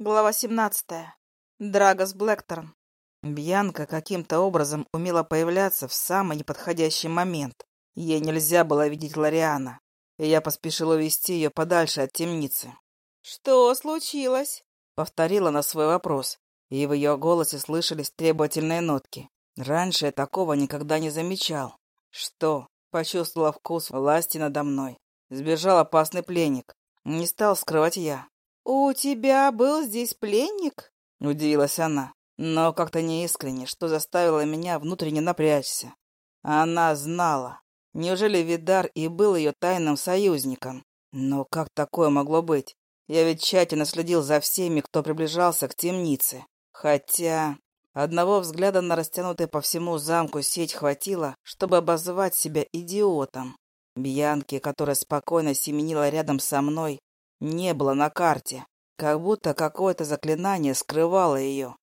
Глава 17. Драгос Блэкторн. Бьянка каким-то образом умела появляться в самый неподходящий момент. Ей нельзя было видеть Лориана, и я поспешил увести ее подальше от темницы. «Что случилось?» — повторила на свой вопрос, и в ее голосе слышались требовательные нотки. Раньше я такого никогда не замечал. «Что?» — почувствовала вкус власти надо мной. Сбежал опасный пленник. Не стал скрывать я. «У тебя был здесь пленник?» — удивилась она, но как-то неискренне, что заставило меня внутренне напрячься. Она знала. Неужели Видар и был ее тайным союзником? Но как такое могло быть? Я ведь тщательно следил за всеми, кто приближался к темнице. Хотя одного взгляда на растянутую по всему замку сеть хватило, чтобы обозвать себя идиотом. Бьянки, которая спокойно семенила рядом со мной, не было на карте, как будто какое-то заклинание скрывало ее.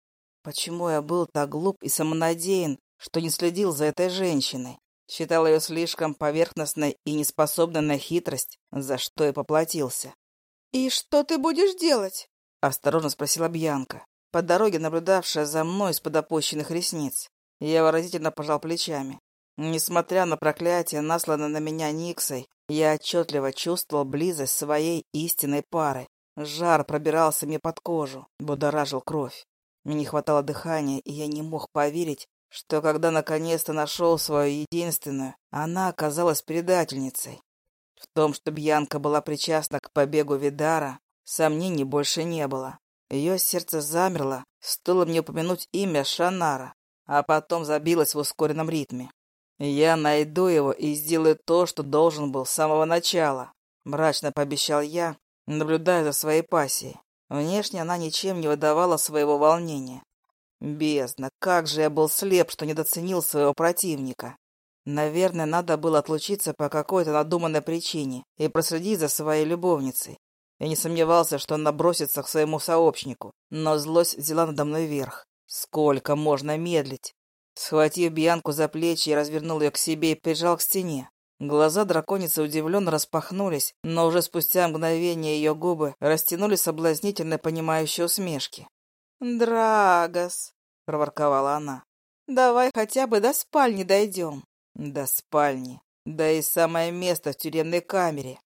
Почему я был так глуп и самонадеян, что не следил за этой женщиной? Считал ее слишком поверхностной и неспособной на хитрость, за что и поплатился. «И что ты будешь делать?» — осторожно спросила Бьянка, по дороге наблюдавшая за мной из-под опущенных ресниц. Я выразительно пожал плечами. Несмотря на проклятие, насланное на меня Никсой, я отчетливо чувствовал близость своей истинной пары. Жар пробирался мне под кожу, будоражил кровь. Мне не хватало дыхания, и я не мог поверить, что когда наконец-то нашел свою единственную, она оказалась предательницей. В том, что Бьянка была причастна к побегу Видара, сомнений больше не было. Ее сердце замерло, стоило мне упомянуть имя Шанара, а потом забилось в ускоренном ритме. «Я найду его и сделаю то, что должен был с самого начала», — мрачно пообещал я, наблюдая за своей пассией. Внешне она ничем не выдавала своего волнения. Бездна, как же я был слеп, что недооценил своего противника. Наверное, надо было отлучиться по какой-то надуманной причине и проследить за своей любовницей. Я не сомневался, что она бросится к своему сообщнику, но злость взяла надо мной верх. Сколько можно медлить? Схватив Бьянку за плечи, я развернул ее к себе и прижал к стене. Глаза драконицы удивленно распахнулись, но уже спустя мгновение ее губы растянули соблазнительно понимающие усмешки. «Драгос», — проворковала она, — «давай хотя бы до спальни дойдем». «До спальни. Да и самое место в тюремной камере».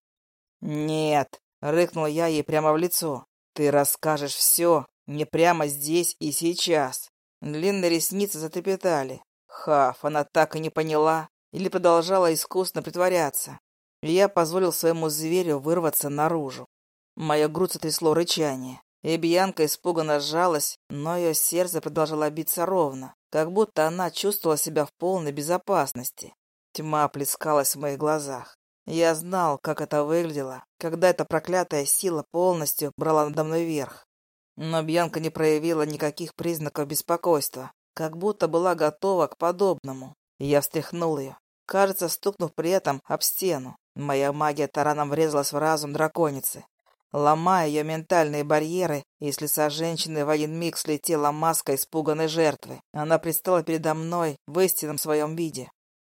«Нет», — рыкнул я ей прямо в лицо, — «ты расскажешь все, не прямо здесь и сейчас». Длинные ресницы затрепетали. Хаф, она так и не поняла или продолжала искусно притворяться. И я позволил своему зверю вырваться наружу. Моя грудь сотрясло рычание. И Бьянка испуганно сжалась, но ее сердце продолжало биться ровно, как будто она чувствовала себя в полной безопасности. Тьма плескалась в моих глазах. Я знал, как это выглядело, когда эта проклятая сила полностью брала надо мной верх. Но Бьянка не проявила никаких признаков беспокойства, как будто была готова к подобному. Я встряхнул ее, кажется, стукнув при этом об стену. Моя магия тараном врезалась в разум драконицы, ломая ее ментальные барьеры, и с лица женщины в один миг слетела маска испуганной жертвы. Она предстала передо мной в истинном своем виде.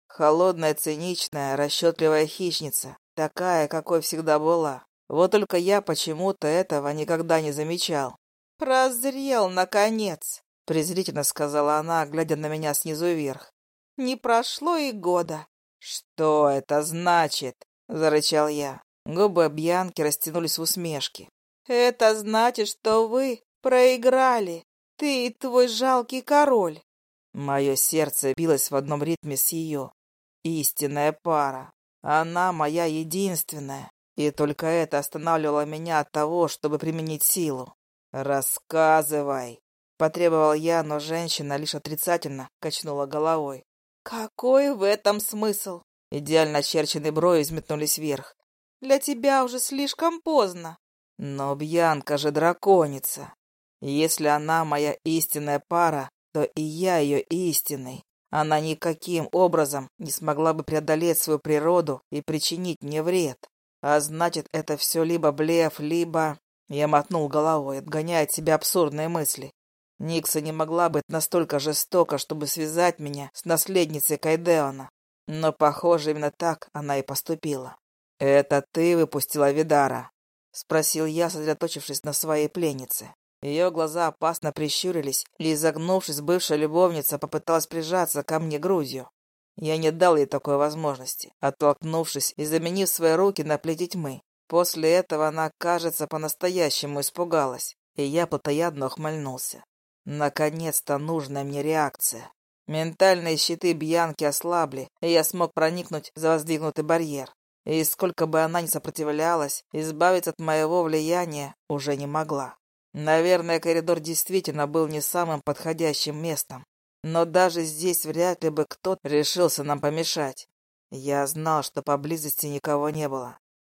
Холодная, циничная, расчетливая хищница, такая, какой всегда была. Вот только я почему-то этого никогда не замечал. «Прозрел, наконец!» — презрительно сказала она, глядя на меня снизу вверх. «Не прошло и года». «Что это значит?» — зарычал я. Губы Бьянки растянулись в усмешке. «Это значит, что вы проиграли. Ты и твой жалкий король». Мое сердце билось в одном ритме с ее. Истинная пара. Она моя единственная. И только это останавливало меня от того, чтобы применить силу. «Рассказывай!» — потребовал я, но женщина лишь отрицательно качнула головой. «Какой в этом смысл?» Идеально очерченные брови взметнулись вверх. «Для тебя уже слишком поздно». «Но Бьянка же драконица. Если она моя истинная пара, то и я ее истинный. Она никаким образом не смогла бы преодолеть свою природу и причинить мне вред. А значит, это все либо блеф, либо... Я мотнул головой, отгоняя от себя абсурдные мысли. Никса не могла быть настолько жестока, чтобы связать меня с наследницей Кайдеона. Но, похоже, именно так она и поступила. «Это ты выпустила Видара?» — спросил я, сосредоточившись на своей пленнице. Ее глаза опасно прищурились, и, изогнувшись, бывшая любовница попыталась прижаться ко мне грудью. Я не дал ей такой возможности, оттолкнувшись и заменив свои руки на плети тьмы. После этого она, кажется, по-настоящему испугалась, и я плотоядно ухмыльнулся. Наконец-то нужная мне реакция. Ментальные щиты Бьянки ослабли, и я смог проникнуть за воздвигнутый барьер. И сколько бы она ни сопротивлялась, избавиться от моего влияния уже не могла. Наверное, коридор действительно был не самым подходящим местом. Но даже здесь вряд ли бы кто-то решился нам помешать. Я знал, что поблизости никого не было.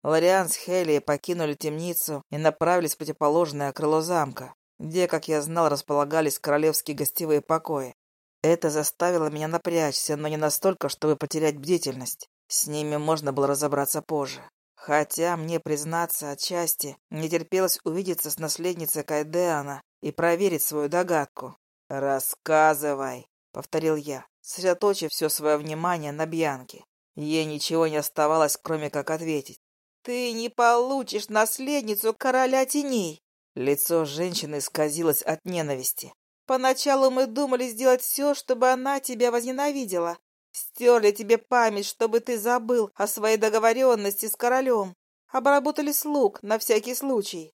Лориан с Хелией покинули темницу и направились в противоположное крыло замка, где, как я знал, располагались королевские гостевые покои. Это заставило меня напрячься, но не настолько, чтобы потерять бдительность. С ними можно было разобраться позже. Хотя, мне признаться, отчасти не терпелось увидеться с наследницей Кайдеана и проверить свою догадку. «Рассказывай», — повторил я, сосредоточив все свое внимание на Бьянке. Ей ничего не оставалось, кроме как ответить. «Ты не получишь наследницу короля теней!» Лицо женщины исказилось от ненависти. «Поначалу мы думали сделать все, чтобы она тебя возненавидела. Стерли тебе память, чтобы ты забыл о своей договоренности с королем. Обработали слуг на всякий случай».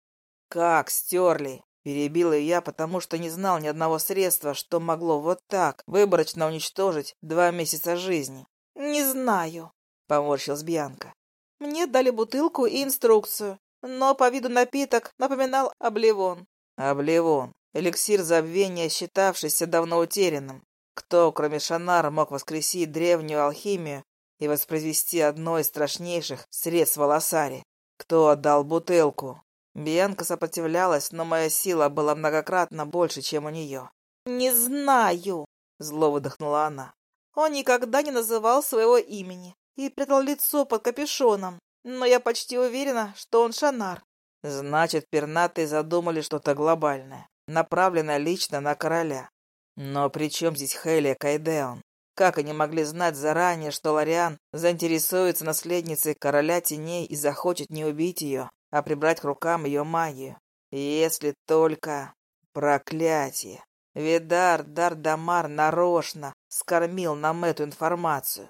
«Как стерли?» Перебил ее я, потому что не знал ни одного средства, что могло вот так выборочно уничтожить два месяца жизни. «Не знаю», — поморщилась Бьянка. «Мне дали бутылку и инструкцию, но по виду напиток напоминал обливон». «Обливон. Эликсир забвения, считавшийся давно утерянным. Кто, кроме Шанара, мог воскресить древнюю алхимию и воспроизвести одно из страшнейших средств Волосари? Кто отдал бутылку? Бьянка сопротивлялась, но моя сила была многократно больше, чем у нее. «Не знаю», — зло выдохнула она. «Он никогда не называл своего имени и прятал лицо под капюшоном, но я почти уверена, что он Шанар». Значит, пернатые задумали что-то глобальное, направленное лично на короля. Но при чем здесь Хелия Кайдеон? Как они могли знать заранее, что Лориан заинтересуется наследницей короля теней и захочет не убить ее, а прибрать к рукам ее магию. Если только... Проклятие! Видар Дардамар нарочно скормил нам эту информацию.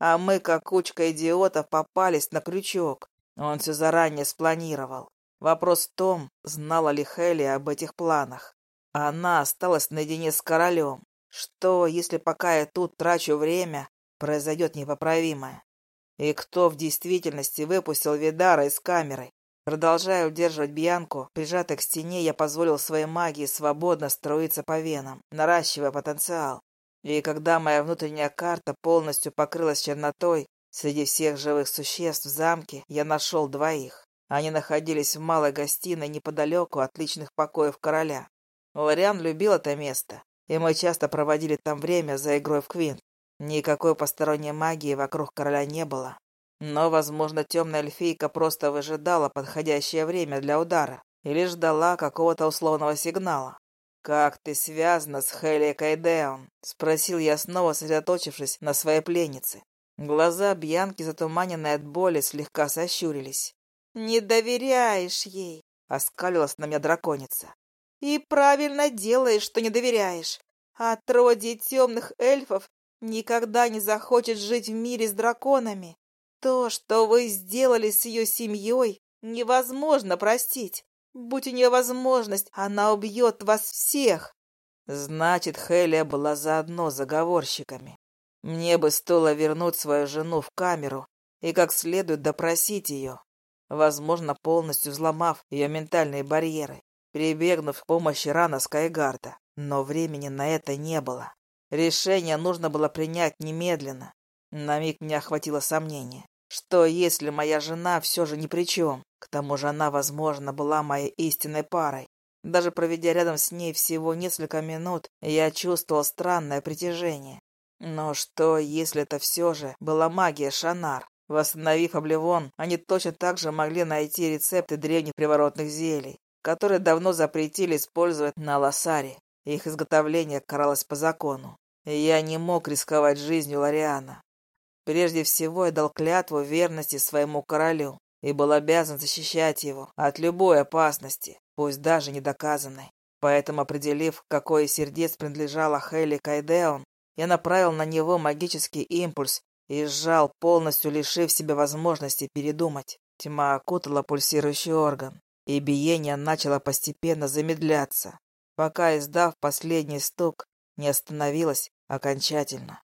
А мы, как кучка идиотов, попались на крючок. Он все заранее спланировал. Вопрос в том, знала ли Хелли об этих планах. Она осталась наедине с королем. Что, если пока я тут трачу время, произойдет непоправимое? И кто в действительности выпустил Видара из камеры? Продолжая удерживать Бьянку, прижатой к стене, я позволил своей магии свободно струиться по венам, наращивая потенциал. И когда моя внутренняя карта полностью покрылась чернотой, среди всех живых существ в замке я нашел двоих. Они находились в малой гостиной неподалеку от личных покоев короля. Лориан любил это место, и мы часто проводили там время за игрой в квинт. Никакой посторонней магии вокруг короля не было, но, возможно, темная эльфийка просто выжидала подходящее время для удара или ждала какого-то условного сигнала. «Как ты связана с Хелли Кайдеон?» — спросил я снова, сосредоточившись на своей пленнице. Глаза Бьянки, затуманенные от боли, слегка сощурились. «Не доверяешь ей!» — оскалилась на меня драконица. «И правильно делаешь, что не доверяешь. Отродье темных эльфов никогда не захочет жить в мире с драконами. То, что вы сделали с ее семьей, невозможно простить. Будь у нее возможность, она убьет вас всех. Значит, Хелия была заодно заговорщиками. Мне бы стоило вернуть свою жену в камеру и как следует допросить ее, возможно, полностью взломав ее ментальные барьеры, прибегнув к помощи Рана Скайгарда. Но времени на это не было. Решение нужно было принять немедленно. На миг меня охватило сомнение. Что, если моя жена все же ни при чем? К тому же она, возможно, была моей истинной парой. Даже проведя рядом с ней всего несколько минут, я чувствовал странное притяжение. Но что, если это все же была магия Шанар? Восстановив Обливон, они точно так же могли найти рецепты древних приворотных зелий, которые давно запретили использовать на Лосаре. Их изготовление каралось по закону. я не мог рисковать жизнью Лариана. Прежде всего я дал клятву верности своему королю и был обязан защищать его от любой опасности, пусть даже недоказанной. Поэтому, определив, какое сердец принадлежало Хейли Кайдеон, я направил на него магический импульс и сжал, полностью лишив себя возможности передумать. Тьма окутала пульсирующий орган, и биение начало постепенно замедляться, пока, издав последний стук, не остановилось окончательно.